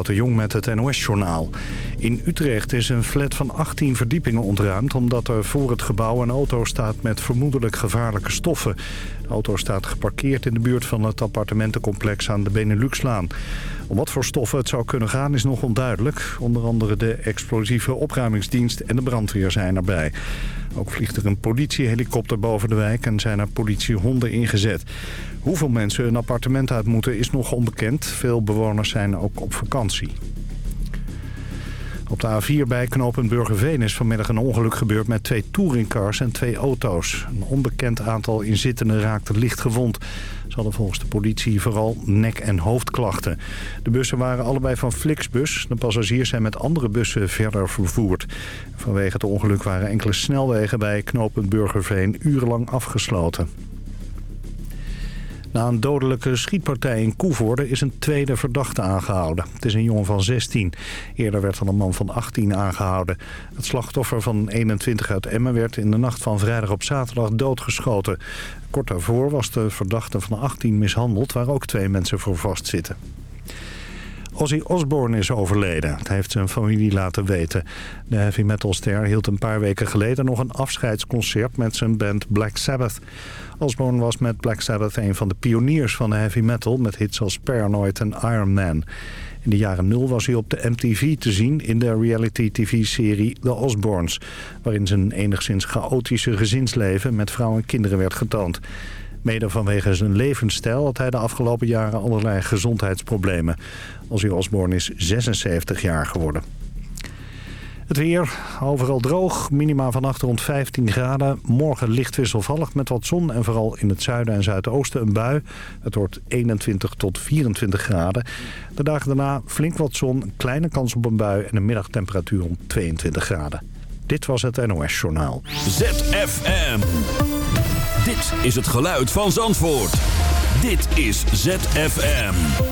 de Jong met het NOS-journaal. In Utrecht is een flat van 18 verdiepingen ontruimd... omdat er voor het gebouw een auto staat met vermoedelijk gevaarlijke stoffen. De auto staat geparkeerd in de buurt van het appartementencomplex aan de Beneluxlaan. Om wat voor stoffen het zou kunnen gaan is nog onduidelijk. Onder andere de explosieve opruimingsdienst en de brandweer zijn erbij. Ook vliegt er een politiehelikopter boven de wijk en zijn er politiehonden ingezet. Hoeveel mensen een appartement uit moeten is nog onbekend. Veel bewoners zijn ook op vakantie. Op de A4 bij knooppunt Burgerveen is vanmiddag een ongeluk gebeurd met twee touringcars en twee auto's. Een onbekend aantal inzittenden raakte licht gewond. Ze hadden volgens de politie vooral nek- en hoofdklachten. De bussen waren allebei van Flixbus. De passagiers zijn met andere bussen verder vervoerd. Vanwege het ongeluk waren enkele snelwegen bij knooppunt Burgerveen urenlang afgesloten. Na een dodelijke schietpartij in Koevoorde is een tweede verdachte aangehouden. Het is een jongen van 16. Eerder werd al een man van 18 aangehouden. Het slachtoffer van 21 uit Emmen werd in de nacht van vrijdag op zaterdag doodgeschoten. Kort daarvoor was de verdachte van 18 mishandeld... waar ook twee mensen voor vastzitten. Ozzy Osbourne is overleden. Dat heeft zijn familie laten weten. De heavy metalster hield een paar weken geleden nog een afscheidsconcert met zijn band Black Sabbath. Osbourne was met Black Sabbath een van de pioniers van de heavy metal... met hits als Paranoid en Iron Man. In de jaren nul was hij op de MTV te zien in de reality-tv-serie The Osbournes... waarin zijn enigszins chaotische gezinsleven met vrouwen en kinderen werd getoond. Mede vanwege zijn levensstijl had hij de afgelopen jaren allerlei gezondheidsproblemen. Ozzy Osbourne is 76 jaar geworden. Het weer, overal droog, minima vannacht rond 15 graden. Morgen licht wisselvallig met wat zon en vooral in het zuiden en zuidoosten een bui. Het wordt 21 tot 24 graden. De dagen daarna flink wat zon, kleine kans op een bui en een middagtemperatuur om 22 graden. Dit was het NOS Journaal. ZFM. Dit is het geluid van Zandvoort. Dit is ZFM.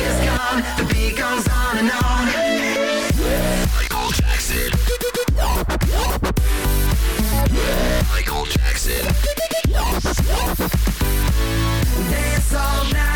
Is gone, the beat goes on and on. Michael Jackson. Michael Jackson. Dance all night,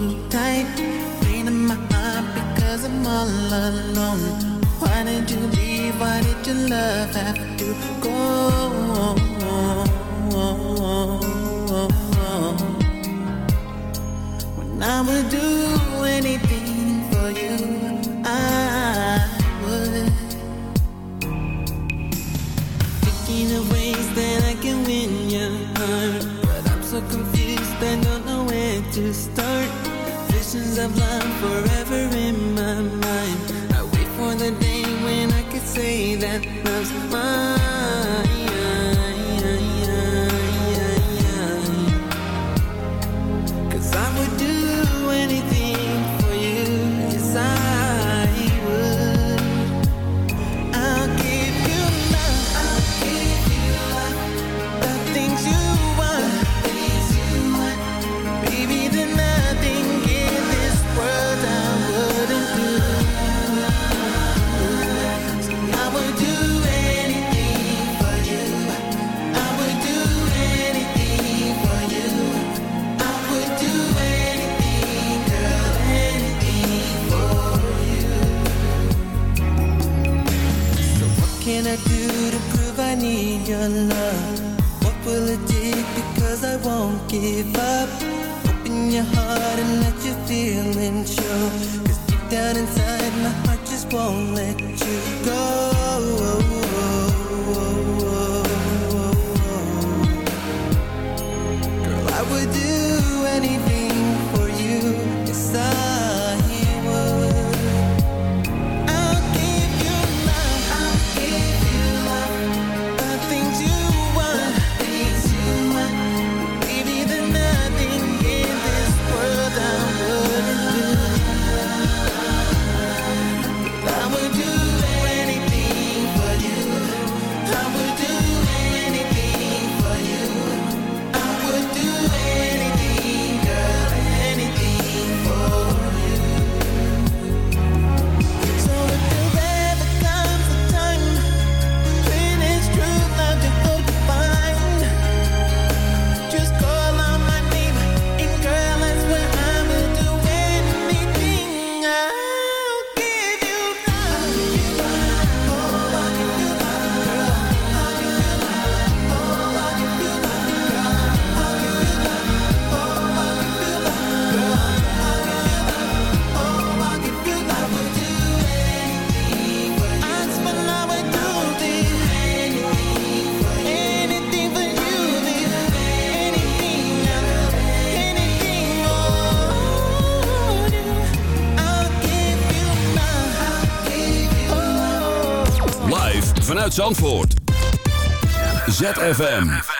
Too tight, pain in my heart because I'm all alone. Why did you leave? Why did you love have? isn't. Cause deep down inside, my heart just won't let you go. Zandvoort. ZFM.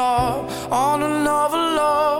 up on another love,